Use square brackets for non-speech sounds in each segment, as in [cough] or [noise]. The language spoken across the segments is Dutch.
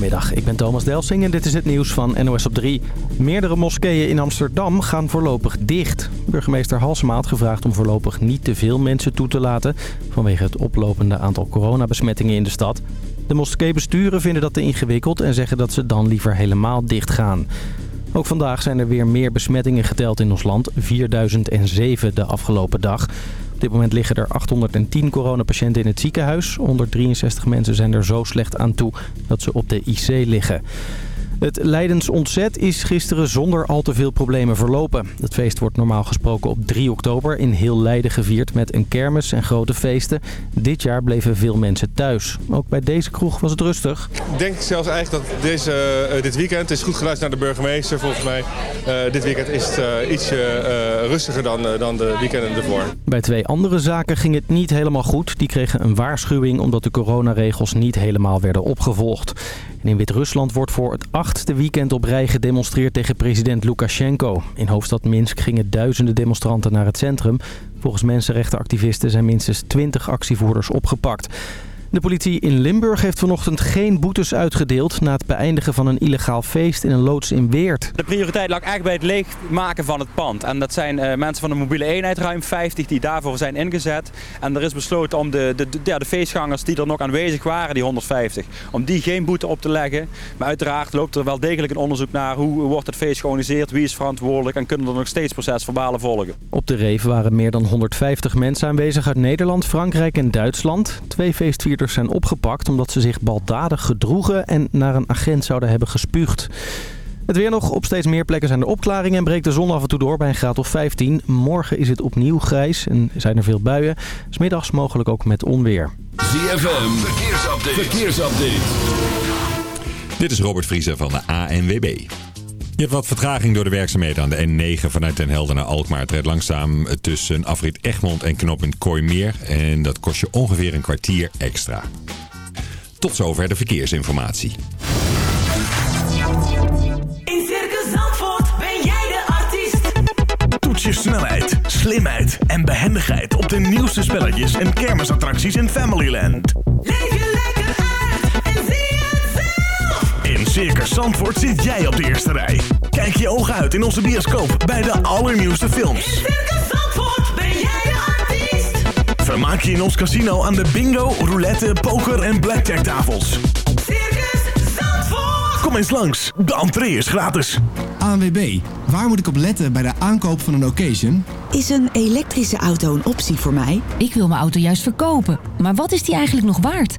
Goedemiddag, ik ben Thomas Delsing en dit is het nieuws van NOS op 3. Meerdere moskeeën in Amsterdam gaan voorlopig dicht. Burgemeester Halsema had gevraagd om voorlopig niet te veel mensen toe te laten... vanwege het oplopende aantal coronabesmettingen in de stad. De moskeebesturen vinden dat te ingewikkeld en zeggen dat ze dan liever helemaal dicht gaan. Ook vandaag zijn er weer meer besmettingen geteld in ons land. 4007 de afgelopen dag. Op dit moment liggen er 810 coronapatiënten in het ziekenhuis. 163 mensen zijn er zo slecht aan toe dat ze op de IC liggen. Het Leidens Ontzet is gisteren zonder al te veel problemen verlopen. Het feest wordt normaal gesproken op 3 oktober in heel Leiden gevierd met een kermis en grote feesten. Dit jaar bleven veel mensen thuis. Ook bij deze kroeg was het rustig. Ik denk zelfs eigenlijk dat deze, eh, dit weekend, het is goed geluisterd naar de burgemeester volgens mij. Uh, dit weekend is het uh, ietsje rustiger dan, dan de weekenden ervoor. Bij twee andere zaken ging het niet helemaal goed. Die kregen een waarschuwing omdat de coronaregels niet helemaal werden opgevolgd. In Wit-Rusland wordt voor het achtste weekend op rij gedemonstreerd tegen president Lukashenko. In hoofdstad Minsk gingen duizenden demonstranten naar het centrum. Volgens mensenrechtenactivisten zijn minstens 20 actievoerders opgepakt. De politie in Limburg heeft vanochtend geen boetes uitgedeeld... na het beëindigen van een illegaal feest in een loods in Weert. De prioriteit lag eigenlijk bij het leegmaken van het pand. En dat zijn uh, mensen van de mobiele eenheid, ruim 50, die daarvoor zijn ingezet. En er is besloten om de, de, de, ja, de feestgangers die er nog aanwezig waren, die 150... om die geen boete op te leggen. Maar uiteraard loopt er wel degelijk een onderzoek naar... hoe wordt het feest georganiseerd, wie is verantwoordelijk... en kunnen er nog steeds procesverbalen volgen. Op de reef waren meer dan 150 mensen aanwezig uit Nederland, Frankrijk en Duitsland. Twee feestvierders zijn opgepakt omdat ze zich baldadig gedroegen en naar een agent zouden hebben gespuugd. Het weer nog. Op steeds meer plekken zijn er opklaringen en breekt de zon af en toe door bij een graad of 15. Morgen is het opnieuw grijs en zijn er veel buien. Smiddags mogelijk ook met onweer. ZFM, verkeersupdate. verkeersupdate. Dit is Robert Vriezer van de ANWB. Je hebt wat vertraging door de werkzaamheden aan de N9 vanuit Den Helder naar Alkmaar. Het rijdt langzaam tussen afrit Egmond en knooppunt Kooimeer. En dat kost je ongeveer een kwartier extra. Tot zover de verkeersinformatie. In Circus Zandvoort ben jij de artiest. Toets je snelheid, slimheid en behendigheid op de nieuwste spelletjes en kermisattracties in Familyland. Leef Circus Zandvoort zit jij op de eerste rij. Kijk je ogen uit in onze bioscoop bij de allernieuwste films. In Circus Zandvoort ben jij de artiest. Vermaak je in ons casino aan de bingo, roulette, poker en blackjack tafels. Circus Zandvoort. Kom eens langs, de entree is gratis. ANWB, waar moet ik op letten bij de aankoop van een occasion? Is een elektrische auto een optie voor mij? Ik wil mijn auto juist verkopen, maar wat is die eigenlijk nog waard?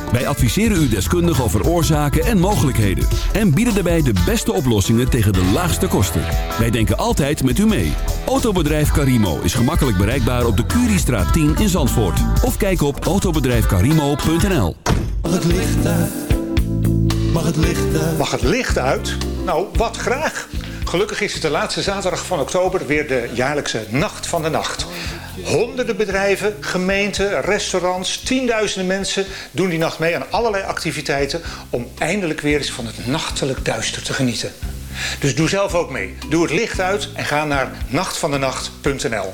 Wij adviseren u deskundig over oorzaken en mogelijkheden. En bieden daarbij de beste oplossingen tegen de laagste kosten. Wij denken altijd met u mee. Autobedrijf Carimo is gemakkelijk bereikbaar op de Curiestraat 10 in Zandvoort. Of kijk op autobedrijfcarimo.nl Mag het licht uit? Mag het licht uit? Mag het licht uit? Nou, wat graag. Gelukkig is het de laatste zaterdag van oktober weer de jaarlijkse Nacht van de Nacht. Honderden bedrijven, gemeenten, restaurants, tienduizenden mensen doen die nacht mee aan allerlei activiteiten om eindelijk weer eens van het nachtelijk duister te genieten. Dus doe zelf ook mee. Doe het licht uit en ga naar nachtvandenacht.nl.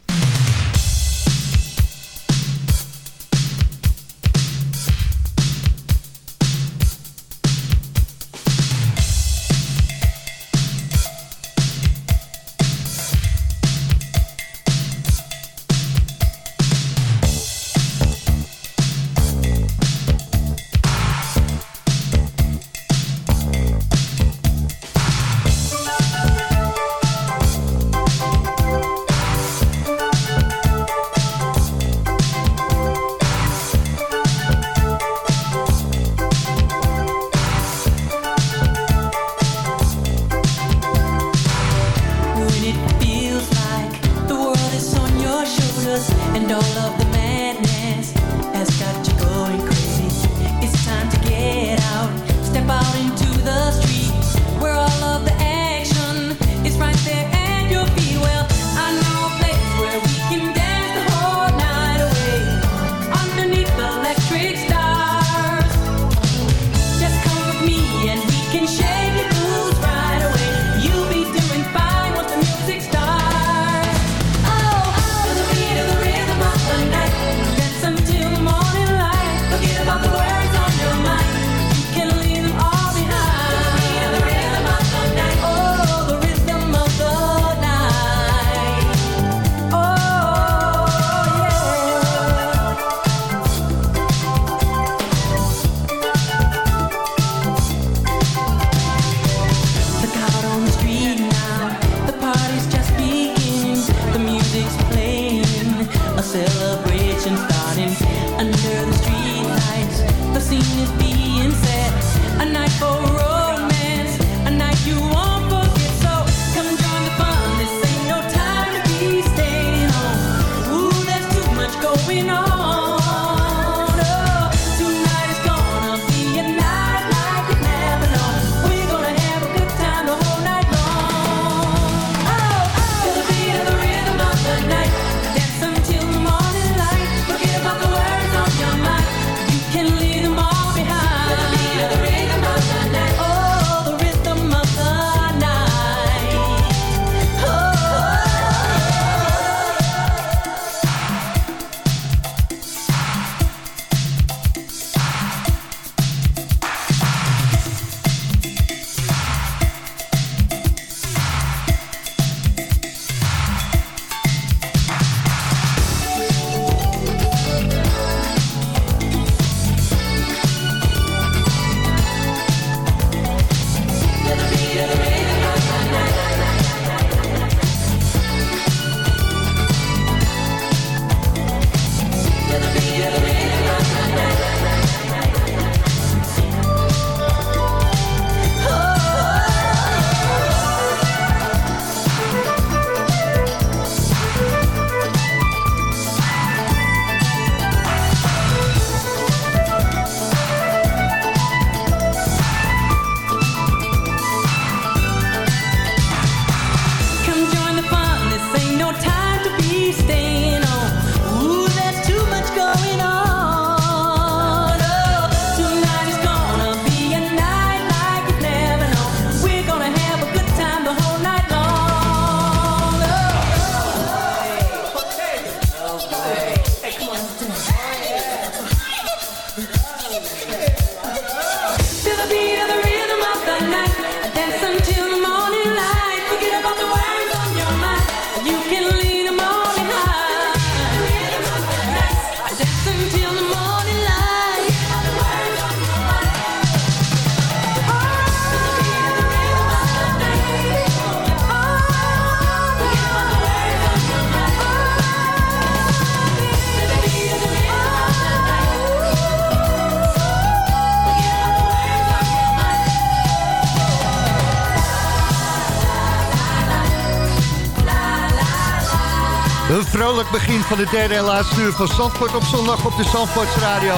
Van de derde en laatste uur van Zandvoort op zondag op de Zandvoorts Radio.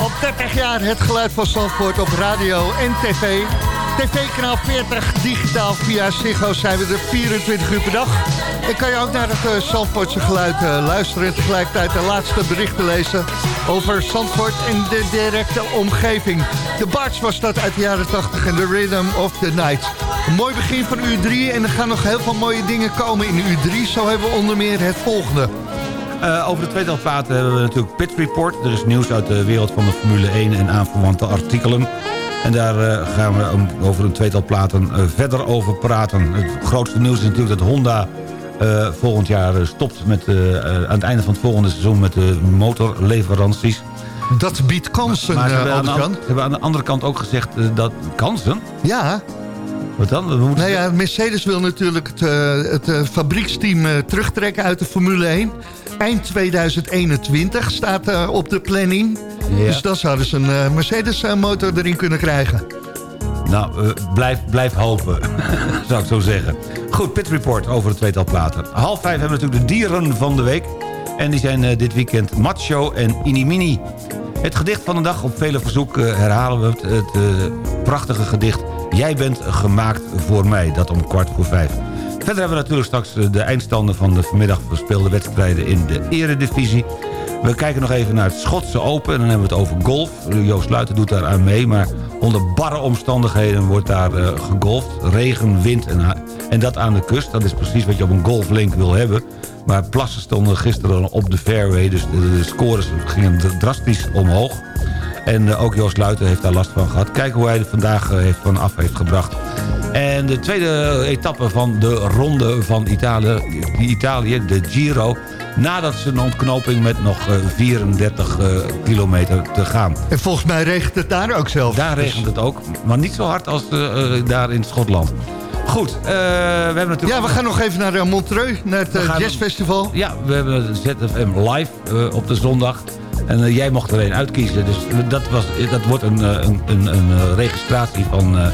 Al 30 jaar het geluid van Zandvoort op radio en tv. TV-kanaal 40, digitaal via Ziggo zijn we er 24 uur per dag. En kan je ook naar het uh, Zandvoortse geluid uh, luisteren... en tegelijkertijd de laatste berichten lezen over Zandvoort en de directe omgeving. De Barts was dat uit de jaren 80 en de Rhythm of the Night. Een mooi begin van uur 3 en er gaan nog heel veel mooie dingen komen in uur 3. Zo hebben we onder meer het volgende. Uh, over de tweetal platen hebben we natuurlijk Pit Report. Er is nieuws uit de wereld van de Formule 1 en aanverwante artikelen. En daar uh, gaan we over een tweetal platen uh, verder over praten. Het grootste nieuws is natuurlijk dat Honda volgend jaar stopt... Met, aan het einde van het volgende seizoen met de motorleveranties. Dat biedt kansen, maar, maar ze, hebben aan de, ze hebben aan de andere kant ook gezegd dat... Kansen? Ja, wat dan? We moeten... Nou ja, Mercedes wil natuurlijk het, uh, het uh, fabrieksteam uh, terugtrekken uit de Formule 1. Eind 2021 staat op de planning. Ja. Dus dan zouden ze een Mercedes-motor erin kunnen krijgen. Nou, blijf, blijf hopen, [laughs] zou ik zo zeggen. Goed, Pit Report over het tweetal platen. Half vijf hebben we natuurlijk de dieren van de week. En die zijn dit weekend Macho en Inimini. Het gedicht van de dag, op vele verzoek herhalen we het, het prachtige gedicht... Jij bent gemaakt voor mij, dat om kwart voor vijf. Verder hebben we natuurlijk straks de eindstanden van de vanmiddag verspeelde wedstrijden in de eredivisie. We kijken nog even naar het Schotse Open en dan hebben we het over golf. Joost Luiten doet daar aan mee, maar onder barre omstandigheden wordt daar uh, gegolfd. Regen, wind en, en dat aan de kust. Dat is precies wat je op een golflink wil hebben. Maar plassen stonden gisteren op de fairway, dus de scores gingen drastisch omhoog. En uh, ook Joost Luiten heeft daar last van gehad. Kijken hoe hij er vandaag uh, heeft van af heeft gebracht. En de tweede etappe van de ronde van Italië, Italië de Giro... nadat ze een ontknoping met nog uh, 34 kilometer te gaan. En volgens mij regent het daar ook zelf. Daar regent het ook, maar niet zo hard als daar in Schotland. Goed, uh, we hebben natuurlijk... Ja, we gaan nog even naar Montreux, naar het jazzfestival. Ja, we hebben ZFM live op de zondag. En uh, jij mocht er een uitkiezen. Dus dat, was, dat wordt een, een, een, een registratie van uh,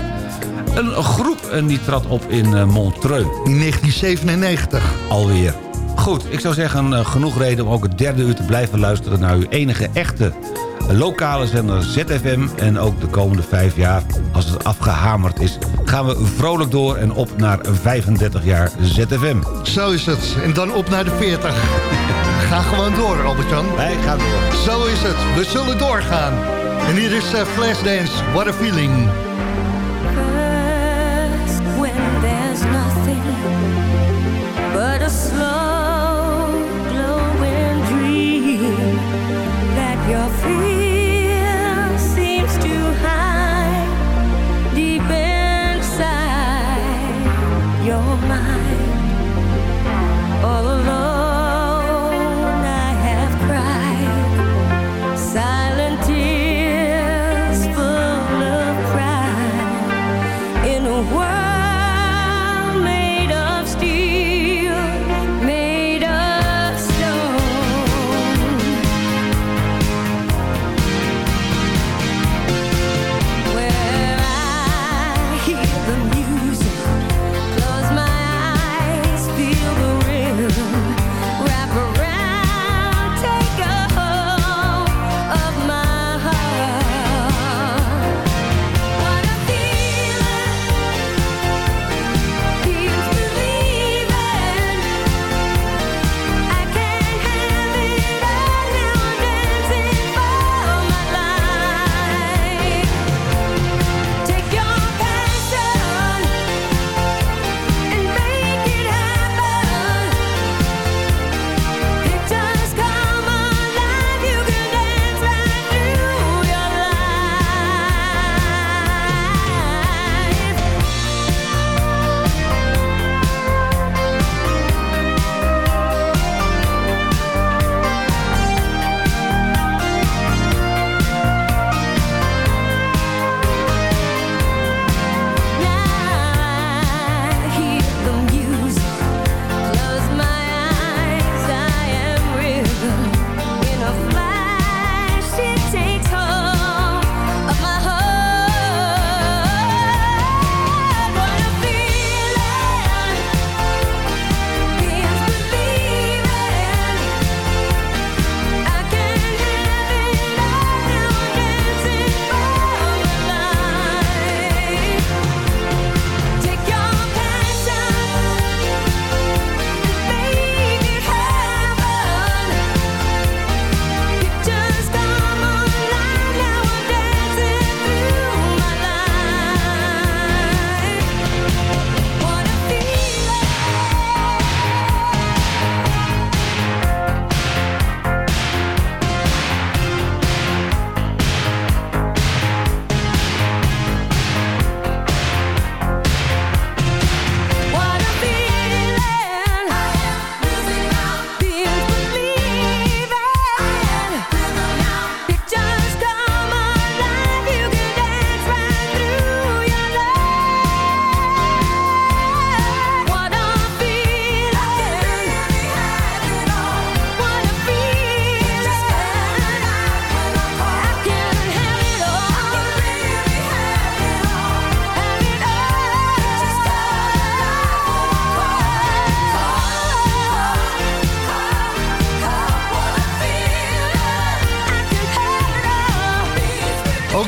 een groep. En die trad op in Montreux. In 1997. Alweer. Goed, ik zou zeggen genoeg reden om ook het derde uur te blijven luisteren... naar uw enige echte lokale zender ZFM. En ook de komende vijf jaar, als het afgehamerd is... gaan we vrolijk door en op naar 35 jaar ZFM. Zo is het. En dan op naar de 40. [laughs] Ga gewoon door, Albert-Jan. Wij gaan door. Zo is het. We zullen doorgaan. En hier is uh, Flashdance. What a feeling.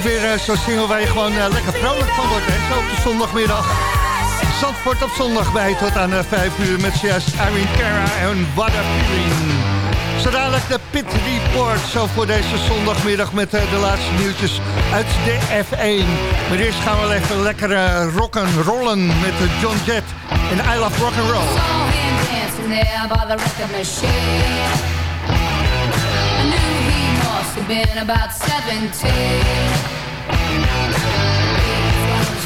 Ook weer eh, zo'n single waar je gewoon eh, lekker vrolijk van wordt. Hè? Zo op de zondagmiddag. Zandvoort op zondag bij tot aan uh, 5 uur met zojuist Irene Cara en What a Feeling. Zo de Pit Report, zo voor deze zondagmiddag met de laatste nieuwtjes uit de F1. Maar eerst gaan we even lekker uh, rocken rollen met uh, John Jett en I Love Rock and Roll. there by the record machine. I knew he must have been about 17.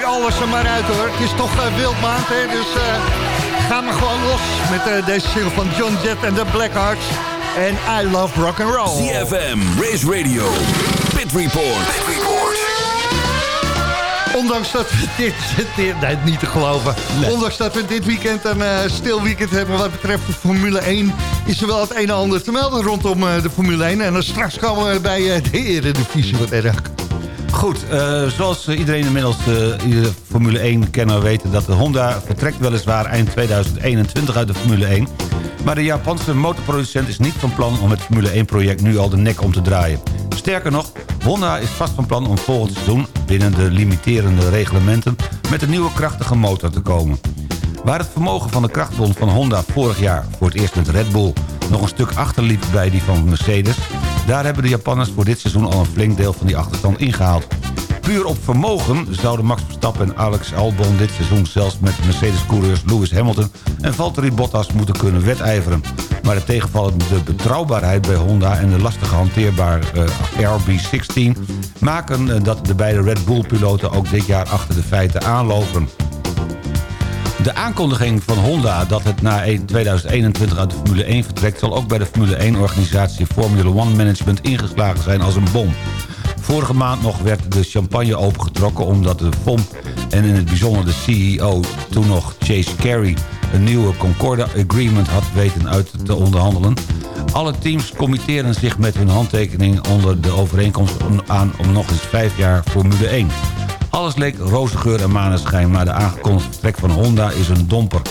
gooi alles er maar uit hoor. Het is toch uh, wildmaand, hè? Dus uh, ga maar gewoon los met uh, deze single van John Jett en de Blackhearts. En I Love Rock and Roll. CFM, Race Radio, Pit Report. Ondanks dat we dit, dit nee, niet te geloven. Ondanks dat we dit weekend een uh, stil weekend hebben wat betreft de Formule 1... is er wel het een en ander te melden rondom uh, de Formule 1. En dan straks komen we bij uh, de Eredivisie wat erg. Goed, uh, zoals iedereen inmiddels uh, Formule 1 kenner weten... dat de Honda vertrekt weliswaar eind 2021 uit de Formule 1... maar de Japanse motorproducent is niet van plan om het Formule 1-project nu al de nek om te draaien. Sterker nog, Honda is vast van plan om volgend seizoen... binnen de limiterende reglementen met een nieuwe krachtige motor te komen. Waar het vermogen van de krachtbron van Honda vorig jaar... voor het eerst met Red Bull nog een stuk achterliep bij die van Mercedes... daar hebben de Japanners voor dit seizoen al een flink deel van die achterstand ingehaald. Puur op vermogen zouden Max Verstappen en Alex Albon dit seizoen... zelfs met Mercedes-coureurs Lewis Hamilton en Valtteri Bottas moeten kunnen wedijveren. Maar de tegenvallende betrouwbaarheid bij Honda en de lastige hanteerbare uh, RB16... maken uh, dat de beide Red Bull-piloten ook dit jaar achter de feiten aanlopen. De aankondiging van Honda dat het na 2021 uit de Formule 1 vertrekt... zal ook bij de Formule 1-organisatie Formula One Management ingeslagen zijn als een bom. Vorige maand nog werd de champagne opengetrokken omdat de FOM en in het bijzonder de CEO, toen nog Chase Carey... een nieuwe Concordia Agreement had weten uit te onderhandelen. Alle teams committeren zich met hun handtekening onder de overeenkomst aan om nog eens vijf jaar Formule 1. Alles leek roze geur en maneschijn, maar de aangekondigde vertrek van Honda is een domper.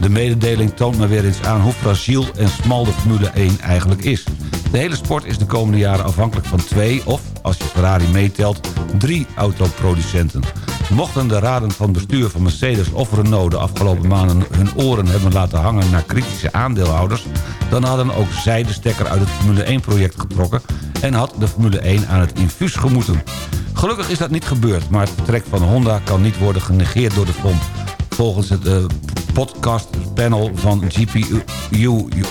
De mededeling toont maar weer eens aan hoe fragiel en smal de Formule 1 eigenlijk is. De hele sport is de komende jaren afhankelijk van twee of, als je Ferrari meetelt, drie autoproducenten. Mochten de raden van bestuur van Mercedes of Renault de afgelopen maanden hun oren hebben laten hangen naar kritische aandeelhouders, dan hadden ook zij de stekker uit het Formule 1-project getrokken en had de Formule 1 aan het infuus gemoeten. Gelukkig is dat niet gebeurd, maar het vertrek van Honda kan niet worden genegeerd door de FOM. Volgens het uh, podcastpanel van GPU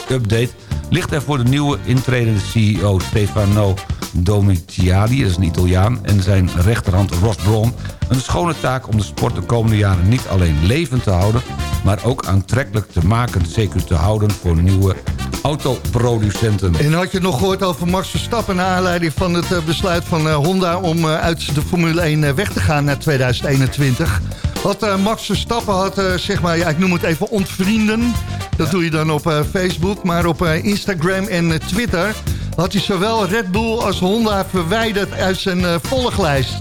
Update... ligt er voor de nieuwe intredende CEO Stefano Domitiali, dat is een Italiaan... en zijn rechterhand Ross Braun een schone taak om de sport de komende jaren niet alleen levend te houden... maar ook aantrekkelijk te maken, zeker te houden voor nieuwe autoproducenten. En had je nog gehoord over Max Verstappen... naar aanleiding van het eh, besluit van eh, Honda om eh, uit de Formule 1 weg te gaan naar 2021... Had Max Verstappen, had, zeg maar, ja, ik noem het even ontvrienden. Dat doe je dan op Facebook, maar op Instagram en Twitter... had hij zowel Red Bull als Honda verwijderd uit zijn volglijst.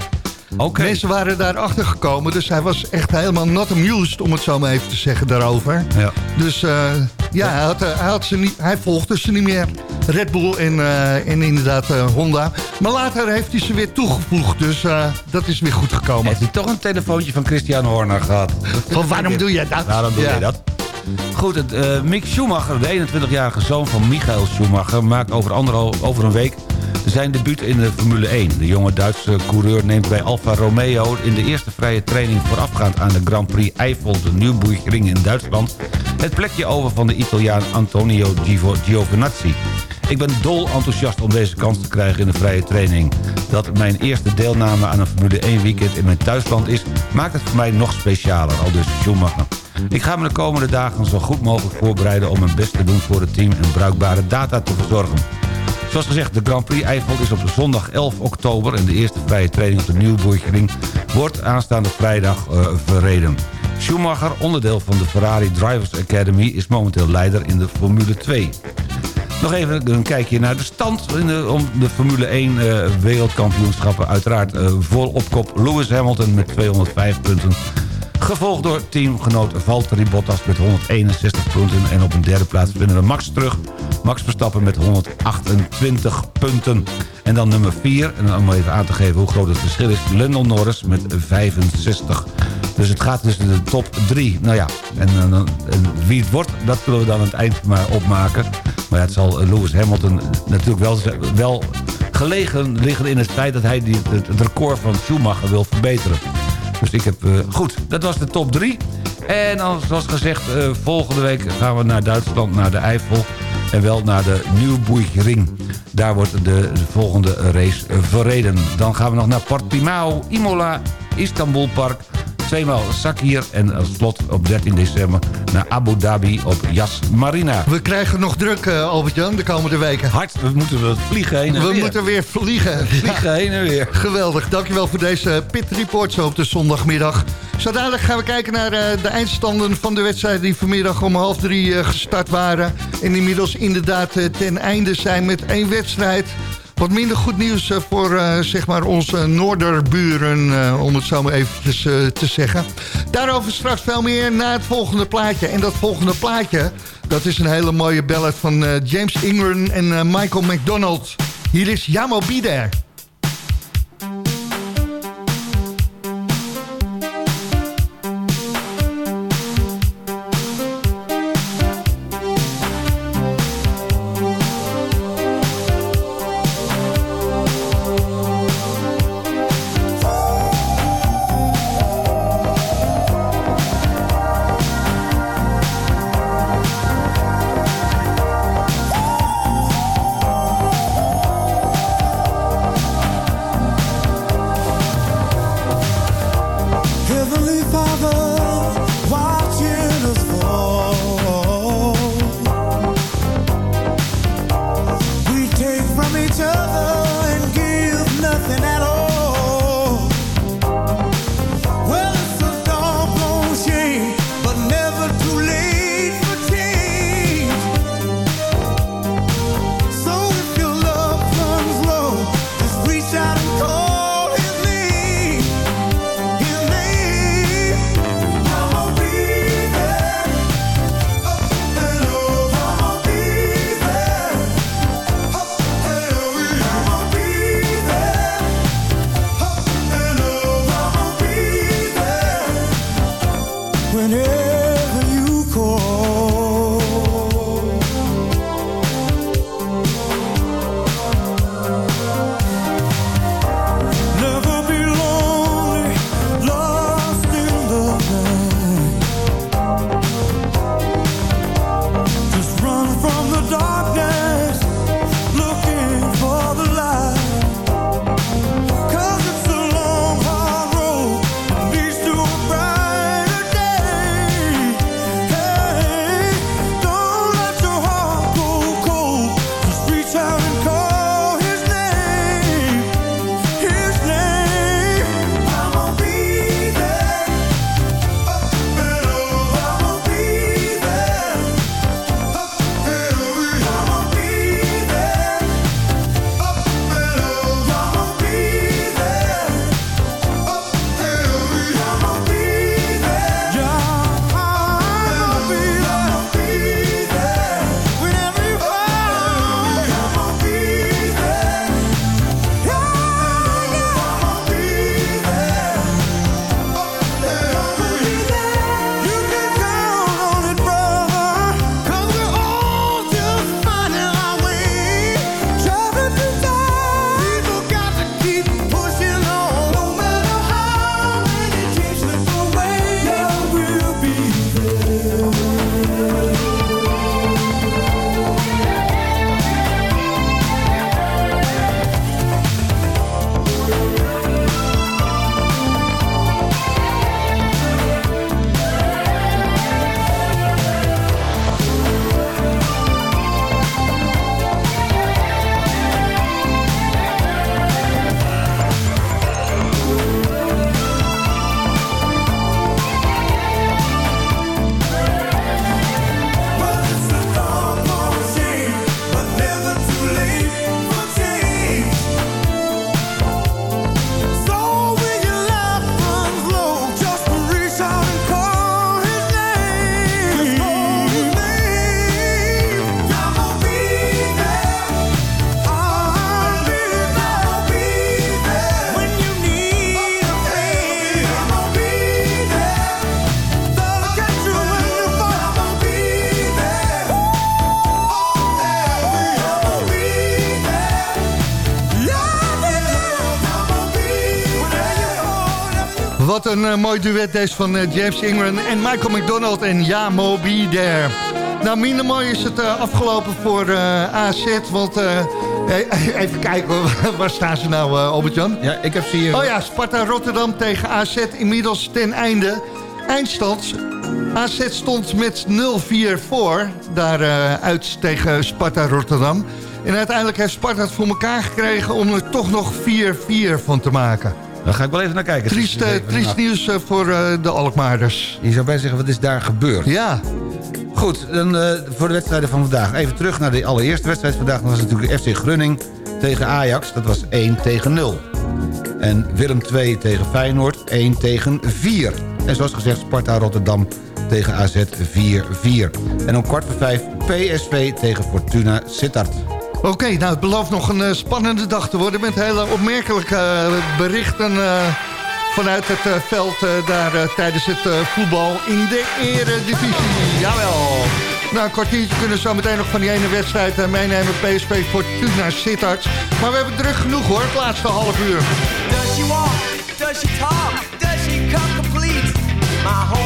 Okay. Mensen waren daarachter gekomen, dus hij was echt helemaal not amused, om het zo maar even te zeggen, daarover. Ja. Dus uh, ja, hij, had, hij, had ze niet, hij volgde ze niet meer. Red Bull en, uh, en inderdaad uh, Honda. Maar later heeft hij ze weer toegevoegd, dus dat is weer goed gekomen. Heeft hij toch een telefoontje van Christian Horner gehad? Van waarom doe je dat? Waarom doe je dat? Goed, uh, Mick Schumacher, de 21-jarige zoon van Michael Schumacher... maakt over, anderhalf, over een week zijn debuut in de Formule 1. De jonge Duitse coureur neemt bij Alfa Romeo... in de eerste vrije training voorafgaand aan de Grand Prix Eiffel... de Nürburgring in Duitsland... het plekje over van de Italiaan Antonio Giovinazzi. Ik ben dol enthousiast om deze kans te krijgen in de vrije training. Dat mijn eerste deelname aan een Formule 1 weekend in mijn thuisland is... maakt het voor mij nog specialer, al dus Schumacher. Ik ga me de komende dagen zo goed mogelijk voorbereiden... om mijn best te doen voor het team en bruikbare data te verzorgen. Zoals gezegd, de Grand Prix Eiffel is op zondag 11 oktober... en de eerste vrije training op de Nürburgring wordt aanstaande vrijdag uh, verreden. Schumacher, onderdeel van de Ferrari Drivers Academy... is momenteel leider in de Formule 2. Nog even een kijkje naar de stand in de, om de Formule 1 uh, wereldkampioenschappen. Uiteraard uh, vol op kop Lewis Hamilton met 205 punten. Gevolgd door teamgenoot Valtteri Bottas met 161 punten. En op een derde plaats vinden we Max terug. Max Verstappen met 128 punten. En dan nummer 4, en om even aan te geven hoe groot het verschil is... Lando Norris met 65. Dus het gaat tussen de top 3. Nou ja, en, en, wie het wordt, dat zullen we dan aan het eind maar opmaken. Maar ja, het zal Lewis Hamilton natuurlijk wel, wel gelegen liggen in het feit... dat hij die, het record van Schumacher wil verbeteren. Dus ik heb... Uh, goed, dat was de top 3. En als, zoals gezegd, uh, volgende week gaan we naar Duitsland, naar de Eifel... en wel naar de Nürburgring. Daar wordt de, de volgende race verreden. Dan gaan we nog naar Portimao, Imola, Istanbul Park... tweemaal Sakir en als slot op 13 december naar Abu Dhabi op Yas Marina. We krijgen nog druk, uh, Albert-Jan, de komende weken. Hard, we moeten weer vliegen heen en we weer. We moeten weer vliegen. [laughs] Vliegen ja. heen en weer. Geweldig, dankjewel voor deze Pit Report zo op de zondagmiddag. Zo dadelijk gaan we kijken naar uh, de eindstanden van de wedstrijd... die vanmiddag om half drie uh, gestart waren. En inmiddels inderdaad ten einde zijn met één wedstrijd... Wat minder goed nieuws uh, voor uh, zeg maar onze noorderburen, uh, om het zo maar eventjes te zeggen. Daarover straks veel meer na het volgende plaatje. En dat volgende plaatje, dat is een hele mooie ballad van James Ingram en Michael McDonald. Hier is Jamo Be een eh, mooi duet deze van eh, James Ingram en Michael McDonald en Ja Mo Be There. Nou, minder mooi is het eh, afgelopen voor AZ, want... [laughs] even kijken, [laughs] waar staan ze nou, Albert-Jan? Ja, ik heb ze hier... Oh ja, Sparta Rotterdam tegen AZ inmiddels ten einde. Eindstand, AZ stond met 0-4 voor, daar eh, uit tegen Sparta Rotterdam. En uiteindelijk heeft Sparta het voor elkaar gekregen om er toch nog 4-4 van te maken. Daar ga ik wel even naar kijken. Triest, is eh, triest nieuws eh, voor eh, de Alkmaarders. Je zou bij zeggen, wat is daar gebeurd? Ja. Goed, dan voor de wedstrijden van vandaag. Even terug naar de allereerste wedstrijd vandaag. Dat was natuurlijk FC Grunning tegen Ajax. Dat was 1 tegen 0. En Willem 2 tegen Feyenoord 1 tegen 4. En zoals gezegd Sparta Rotterdam tegen AZ 4-4. En om kwart voor vijf PSV tegen Fortuna Sittard. Oké, nou het belooft nog een eh, spannende dag te worden... met hele opmerkelijke eh, berichten eh, vanuit het veld daar tijdens het voetbal in de eredivisie. Jawel. Nou, een kwartiertje kunnen we zo meteen nog van die ene wedstrijd meenemen. PSV Fortuna Sittard. Maar we hebben druk genoeg hoor, het laatste half uur. Does she walk? Does she talk? Does she come complete? My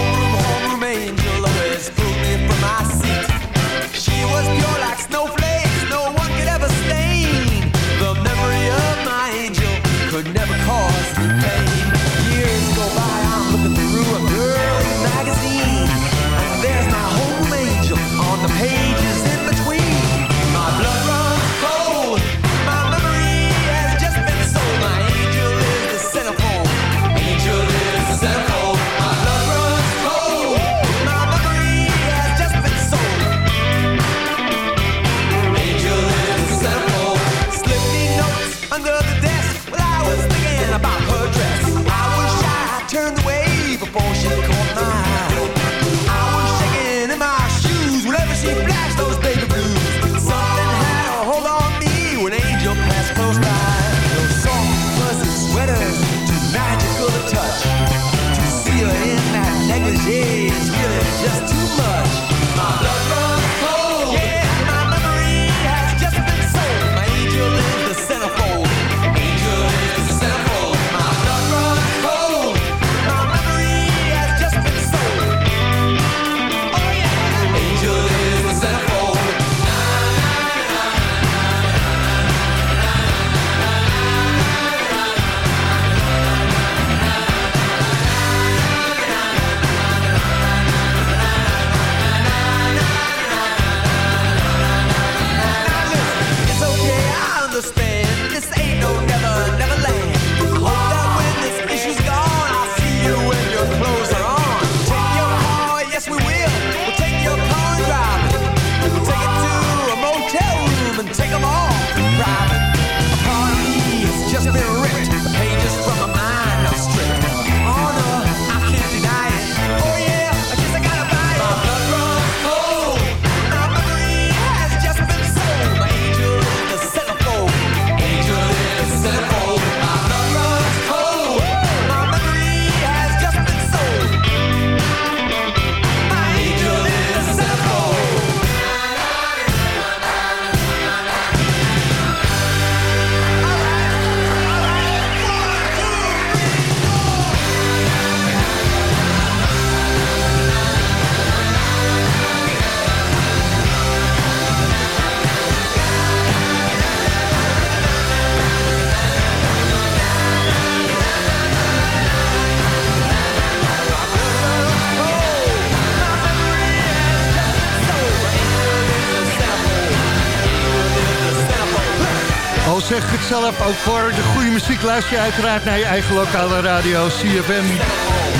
ook voor de goede muziek luister je uiteraard naar je eigen lokale radio CFM.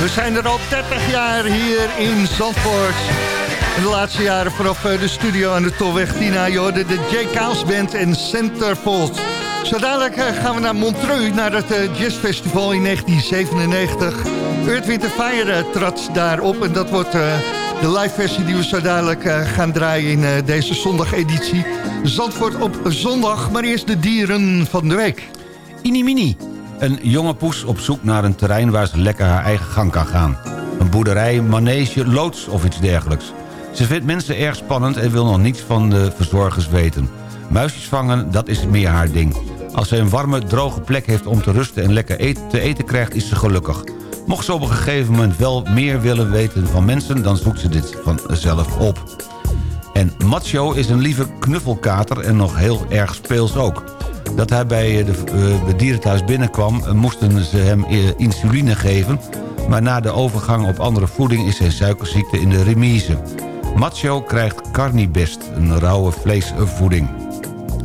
We zijn er al 30 jaar hier in Zandvoort. In de laatste jaren vanaf eh, de studio aan de Tolweg Tina, je hoorde de J. Kaals Band en Centerfold. Zo dadelijk eh, gaan we naar Montreux, naar het eh, jazzfestival in 1997. Earth, Wind Fire trad daarop en dat wordt... de live versie die we zo dadelijk eh, gaan draaien in eh, deze zondageditie. Zandvoort op zondag, maar eerst de dieren van de week. Inimini. Een jonge poes op zoek naar een terrein waar ze lekker haar eigen gang kan gaan. Een boerderij, manege, loods of iets dergelijks. Ze vindt mensen erg spannend en wil nog niets van de verzorgers weten. Muisjes vangen, dat is meer haar ding. Als ze een warme, droge plek heeft om te rusten en lekker eten te eten krijgt, is ze gelukkig. Mocht ze op een gegeven moment wel meer willen weten van mensen... dan zoekt ze dit vanzelf op. En Macho is een lieve knuffelkater en nog heel erg speels ook. Dat hij bij de, uh, de dierenthuis binnenkwam... uh, moesten ze hem insuline geven... maar na de overgang op andere voeding is zijn suikerziekte in de remise. Macho krijgt carnibest, een rauwe vleesvoeding.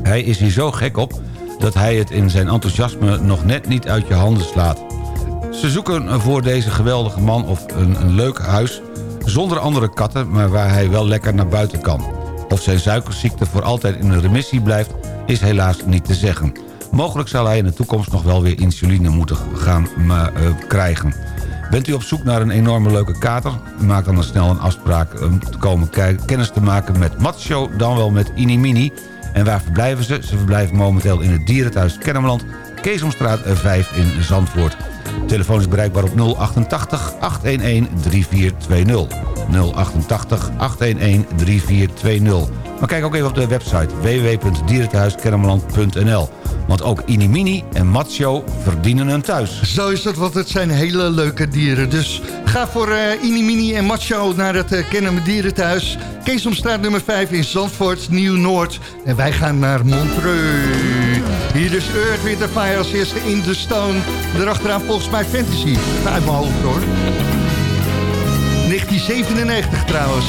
Hij is hier zo gek op dat hij het in zijn enthousiasme nog net niet uit je handen slaat. Ze zoeken voor deze geweldige man of een, een leuk huis... zonder andere katten, maar waar hij wel lekker naar buiten kan. Of zijn suikerziekte voor altijd in een remissie blijft... is helaas niet te zeggen. Mogelijk zal hij in de toekomst nog wel weer insuline moeten gaan uh, krijgen. Bent u op zoek naar een enorme leuke kater? Maak dan snel een afspraak om te komen kennis te maken met Macho... dan wel met Inimini. En waar verblijven ze? Ze verblijven momenteel in het dierenthuis Kennemerland... Keesomstraat 5 in Zandvoort. Telefoon is bereikbaar op 088 811 3420. 088 811 3420. Maar kijk ook even op de website www.dierenthuiskennemerland.nl. Want ook Inimini en Macho verdienen een thuis. Zo is het, want het zijn hele leuke dieren. Dus ga voor uh, Inimini en Macho naar het uh, Kennemer Dierenthuis. Keesomstraat nummer 5 in Zandvoort, Nieuw-Noord. En wij gaan naar Montreux. Hier is Earth, Winter Fire als eerste in de Stone. Daarachteraan volgens mij Fantasy. Uit mijn hoor. 1997 trouwens.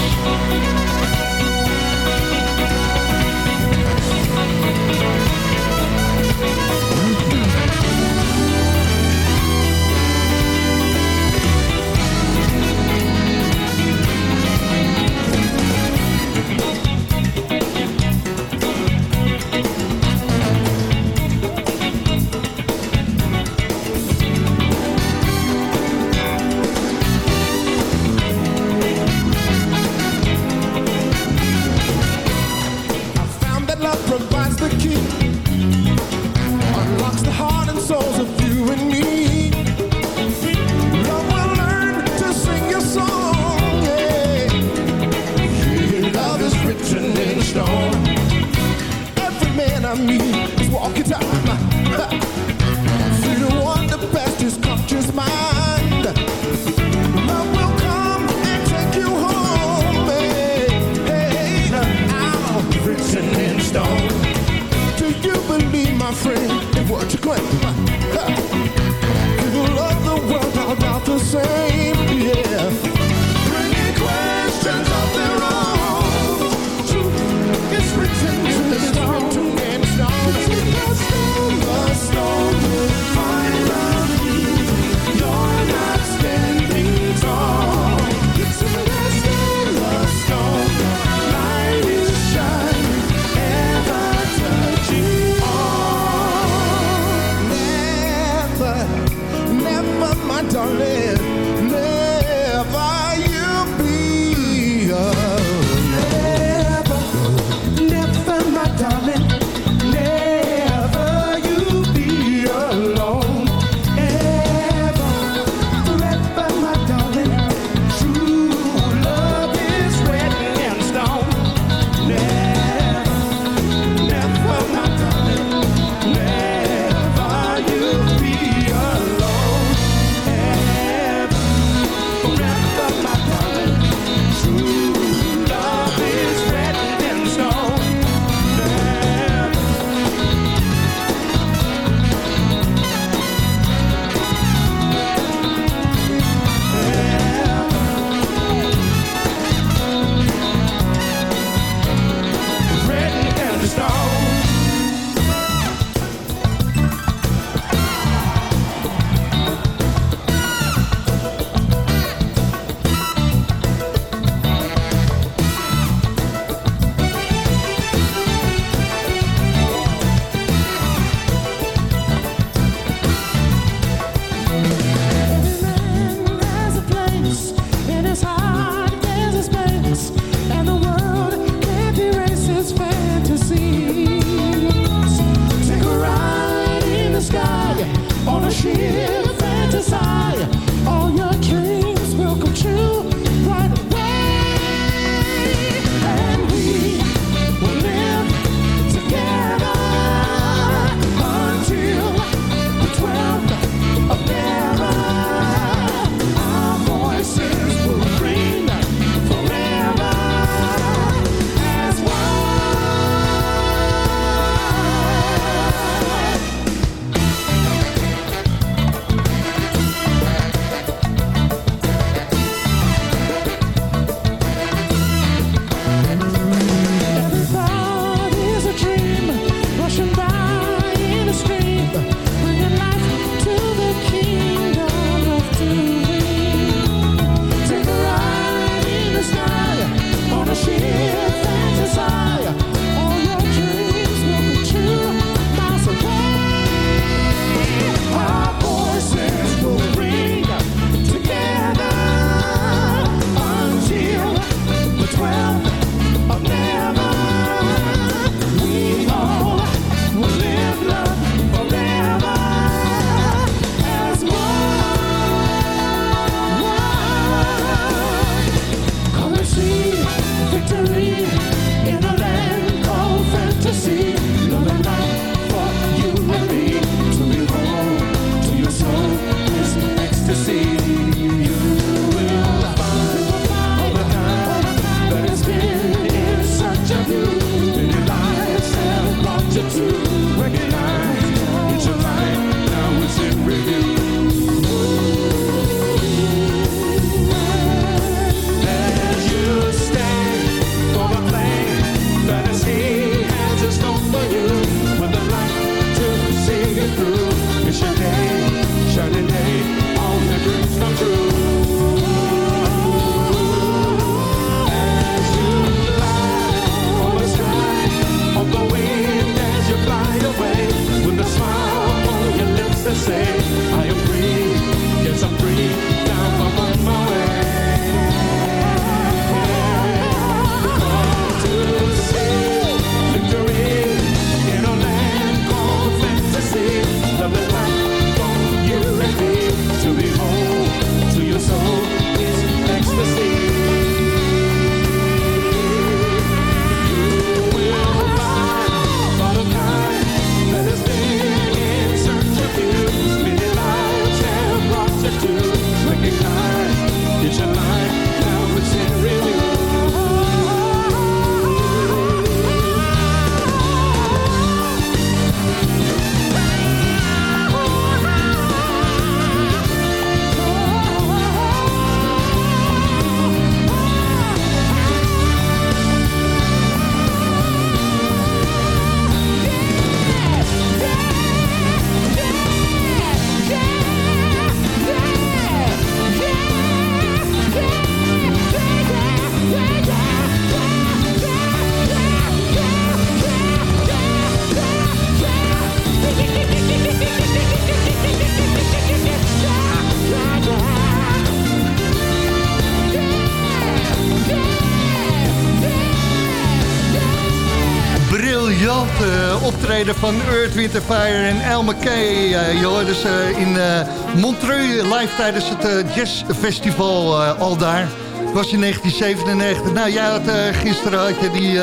Van Earth, Wind Fire en El McKay. Uh, je hoorde ze in uh, Montreux live tijdens het uh, jazzfestival al daar. was in 1997. Nou, jij had, gisteren had je die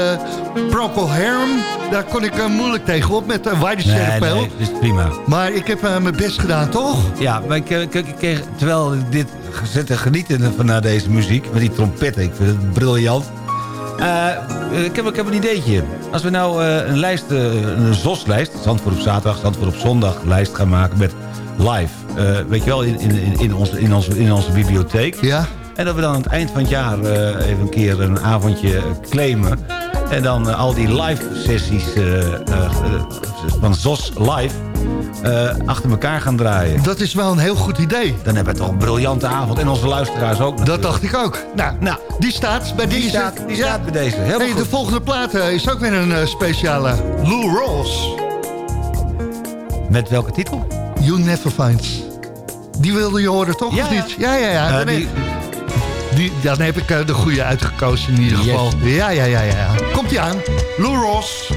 Procol Harum. Daar kon ik moeilijk tegenop met een White Nee, nee, is prima. Maar ik heb mijn best gedaan, toch? Ja, maar ik, ik, ik, ik- terwijl ik dit te genieten van naar deze muziek... met die trompetten, ik vind het briljant... Eh, ik, heb, ik heb een ideetje. Als we nou eh, een lijst, eh, een ZOS-lijst... Zandvoort op zaterdag, Zandvoort op zondag lijst gaan maken met live. weet je wel, in, in, in, onze, in, onze, in onze bibliotheek. Ja. En dat we dan aan het eind van het jaar even een keer een avondje claimen. En dan al die live sessies van ZOS live eh, achter elkaar gaan draaien. Dat is wel een heel goed idee. Dan hebben we toch een briljante avond. En onze luisteraars ook Dat dacht ik ook. Nou, Nou, die staat bij die deze. staat, die staat bij deze. Helemaal Hey, de volgende plaat eh, is ook weer een eh, speciale. Lou Rawls. Met welke titel? You Never Find. Die wilde je horen, toch? Ja, of ja. niet? Ja, ja, ja. Dan, die- heb, die, dan heb ik de goede uitgekozen in ieder Yes. geval. Ja, ja, ja, ja. Komt ie aan. Lou Rawls.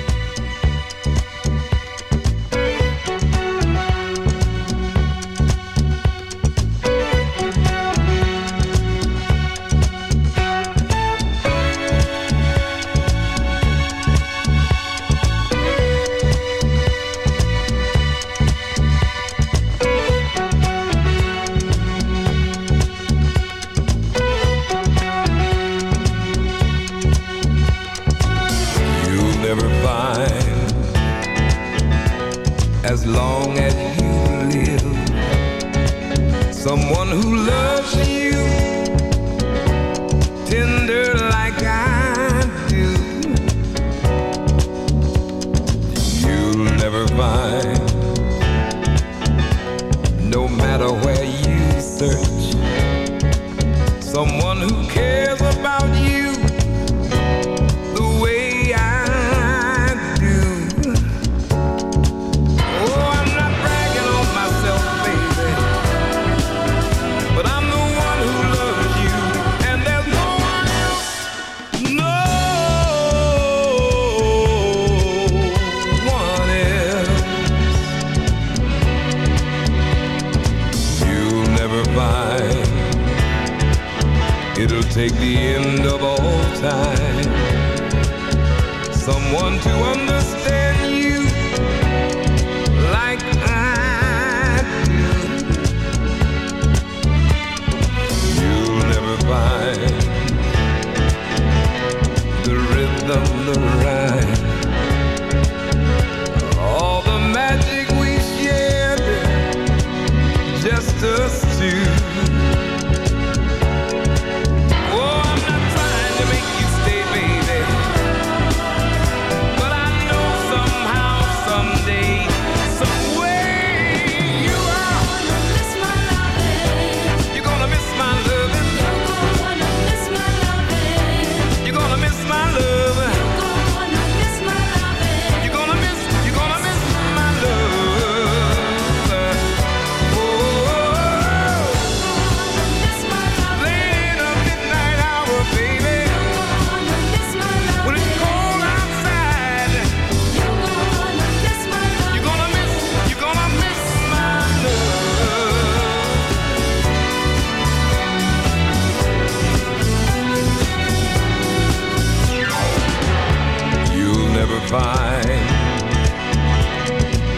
Someone who cares take the end of all time. Someone to understand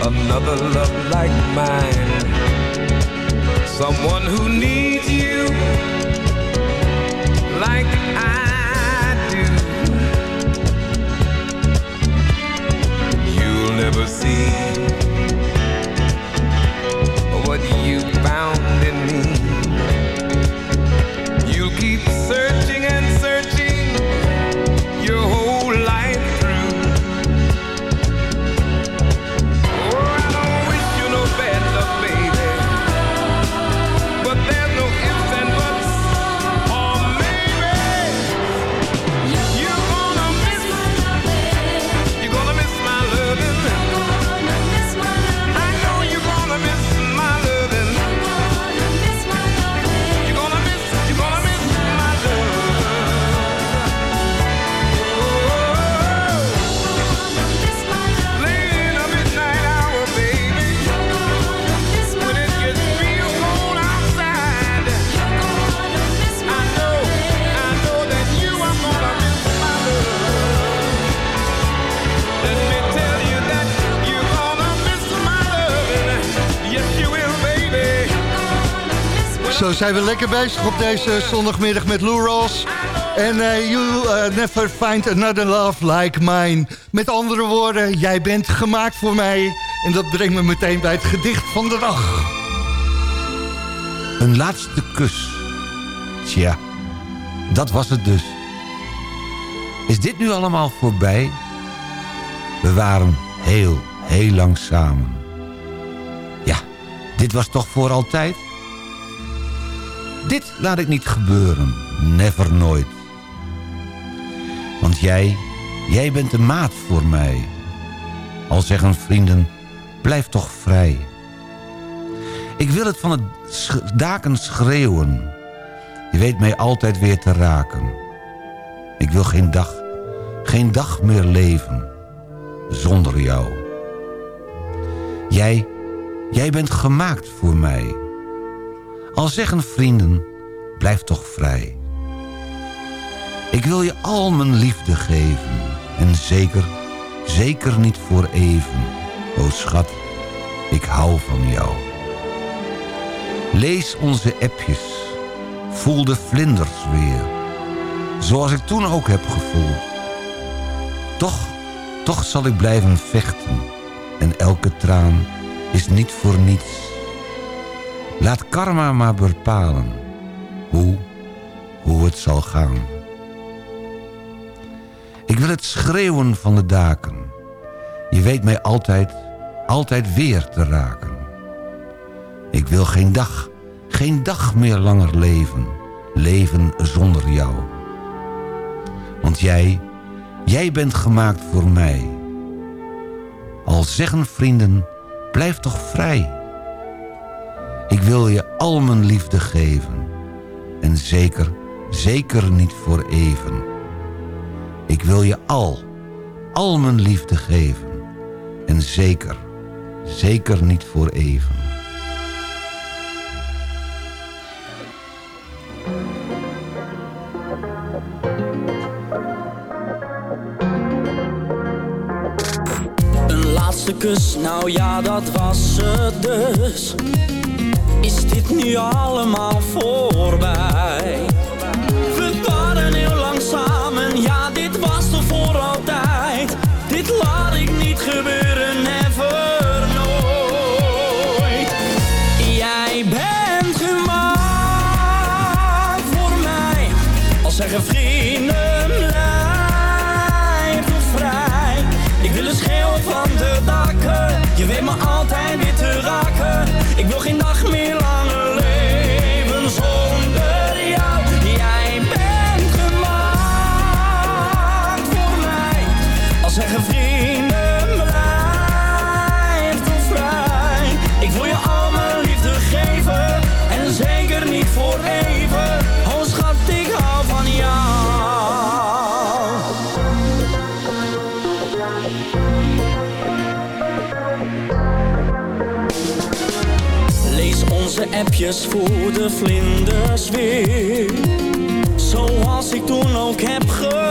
another love like mine. Someone who needs you like I do. You'll never see what you found in me. You'll keep Zo zijn we lekker bezig op deze zondagmiddag met Lou Ross. En eh, you eh, never find another love like mine. Met andere woorden, jij bent gemaakt voor mij. En dat brengt me meteen bij het gedicht van de dag. Een laatste kus. Tja, dat was het dus. Is dit nu allemaal voorbij? We waren heel, heel lang samen. Ja, dit was toch voor altijd? Dit laat ik niet gebeuren, never nooit. Want jij, jij bent de maat voor mij. Al zeggen vrienden, blijf toch vrij. Ik wil het van het daken schreeuwen. Je weet mij altijd weer te raken. Ik wil geen dag, geen dag meer leven zonder jou. Jij, jij bent gemaakt voor mij. Al zeggen vrienden, blijf toch vrij. Ik wil je al mijn liefde geven. En zeker, zeker niet voor even. O schat, ik hou van jou. Lees onze appjes. Voel de vlinders weer. Zoals ik toen ook heb gevoeld. Toch, toch zal ik blijven vechten. En elke traan is niet voor niets. Laat karma maar bepalen. Hoe, hoe het zal gaan. Ik wil het schreeuwen van de daken. Je weet mij altijd, altijd weer te raken. Ik wil geen dag, geen dag meer langer leven. Leven zonder jou. Want jij, jij bent gemaakt voor mij. Al zeggen vrienden, blijf toch vrij. Ik wil je al mijn liefde geven. En zeker, zeker niet voor even. Ik wil je al, al mijn liefde geven. En zeker, zeker niet voor even. Een laatste kus, nou ja, dat was het dus. Is dit nu allemaal voorbij? Voor de vlinders weer. Zoals ik toen ook heb gevoeld.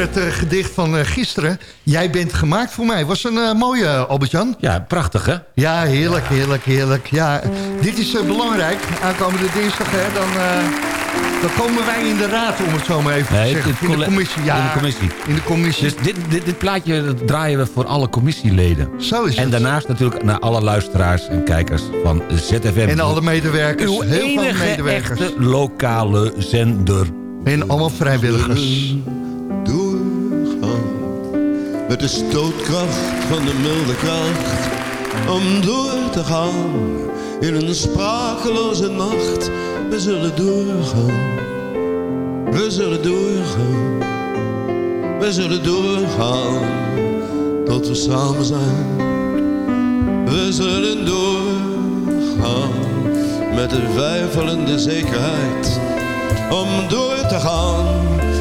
Het eh, gedicht van eh, gisteren. Jij bent gemaakt voor mij. Was een eh, mooie, Albert-Jan. Ja, prachtig hè? Ja, heerlijk, heerlijk, heerlijk. Ja, dit is belangrijk. Aankomende dinsdag, hè, dan, dan komen wij in de raad, om het zo maar even te zeggen. in de commissie. Ja, in de commissie. In de commissie. Dus dit, dit, dit plaatje dat draaien we voor alle commissieleden. Zo is En het. daarnaast natuurlijk naar alle luisteraars en kijkers van ZFM. En alle medewerkers. Uw heel veel enige medewerkers. echte lokale zender. En allemaal vrijwilligers. doorgaan met de stootkracht van de milde kracht om door te gaan in een sprakeloze nacht. We zullen doorgaan, we zullen doorgaan, we zullen doorgaan tot we samen zijn. We zullen doorgaan met de weifelende zekerheid om door te gaan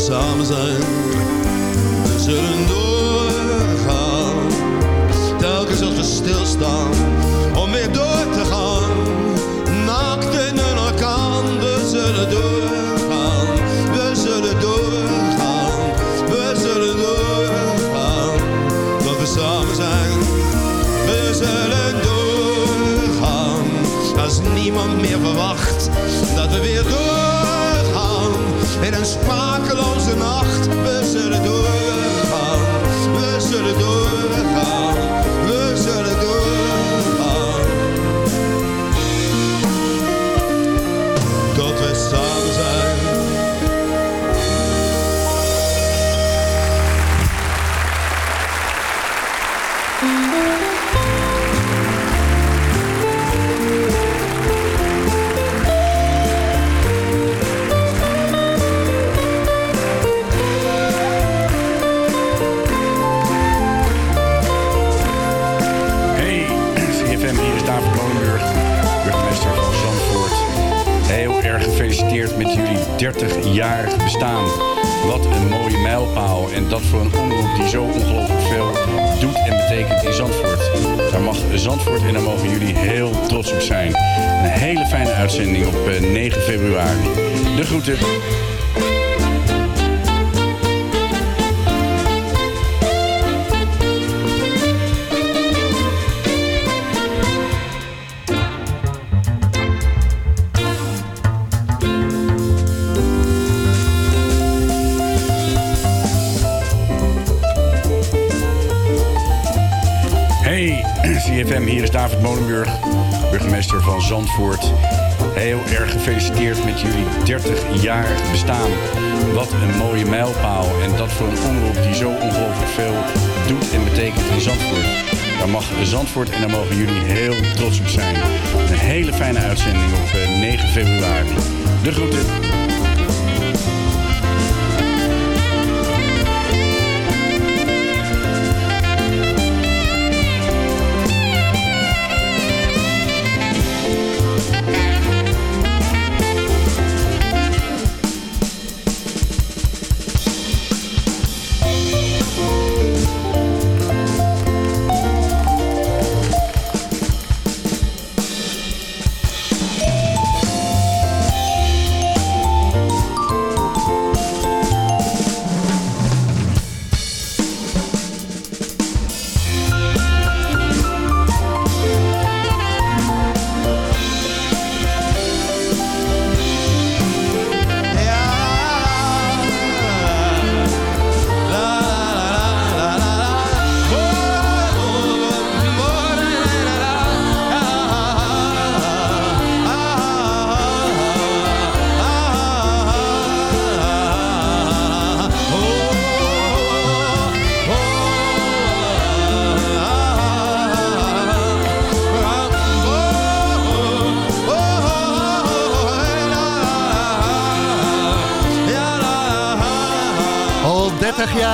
samen zijn. We zullen doorgaan, telkens als we stilstaan om weer door te gaan. Naakt in een orkaan, we zullen doorgaan, we zullen doorgaan, we zullen doorgaan tot we samen zijn. We zullen doorgaan als niemand meer verwacht dat we weer doorgaan in een sprakeloze nacht. We zullen doorgaan, erg gefeliciteerd met jullie 30-jarig bestaan. Wat een mooie mijlpaal. En dat voor een omroep die zo ongelooflijk veel doet en betekent in Zandvoort. Daar mag Zandvoort en daar mogen jullie heel trots op zijn. Een hele fijne uitzending op eh, 9 februari. De groeten. Hier is David Molenburg, burgemeester van Zandvoort. Heel erg gefeliciteerd met jullie 30-jarig bestaan. Wat een mooie mijlpaal. En dat voor een omroep die zo ongelooflijk veel doet en betekent in Zandvoort. Daar mag Zandvoort en daar mogen jullie heel trots op zijn. Een hele fijne uitzending op eh, 9 februari. De groeten.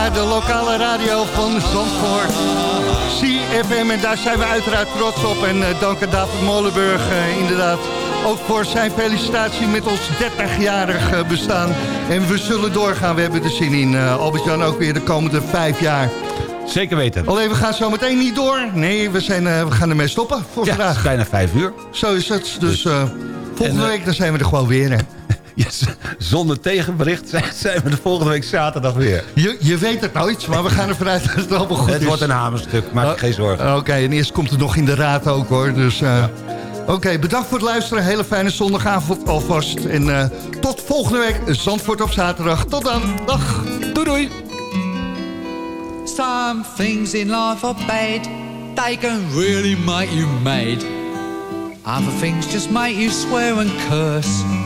30 jaar de lokale radio van Zandvoort. CFM en daar zijn we uiteraard trots op. En uh, dank aan David Molenburg uh, inderdaad ook voor zijn felicitatie met ons 30-jarig uh, bestaan. En we zullen doorgaan, we hebben er zin in. Albert-Jan ook weer de komende vijf jaar. Zeker weten. Alleen we gaan zo meteen niet door. Nee, we, zijn, we gaan ermee stoppen voor ja, vandaag. Het is bijna vijf uur. Zo is het. Dus, dus volgende en, week dan zijn we er gewoon weer. Hè. [laughs] Yes, zonder tegenbericht zijn, zijn we de volgende week zaterdag weer. Je, je weet het nooit, maar we gaan ervan uit dat het allemaal goed het is. wordt een hamerstuk, maak je geen zorgen. Oké, okay, en eerst komt het nog in de raad ook hoor. Dus, uh, ja. Oké, okay, bedankt voor het luisteren. Hele fijne zondagavond alvast. En uh, tot volgende week, Zandvoort op zaterdag. Tot dan. Dag. Doei doei. Some things in life are bad. They can really make you mad. Other things just make you swear and curse.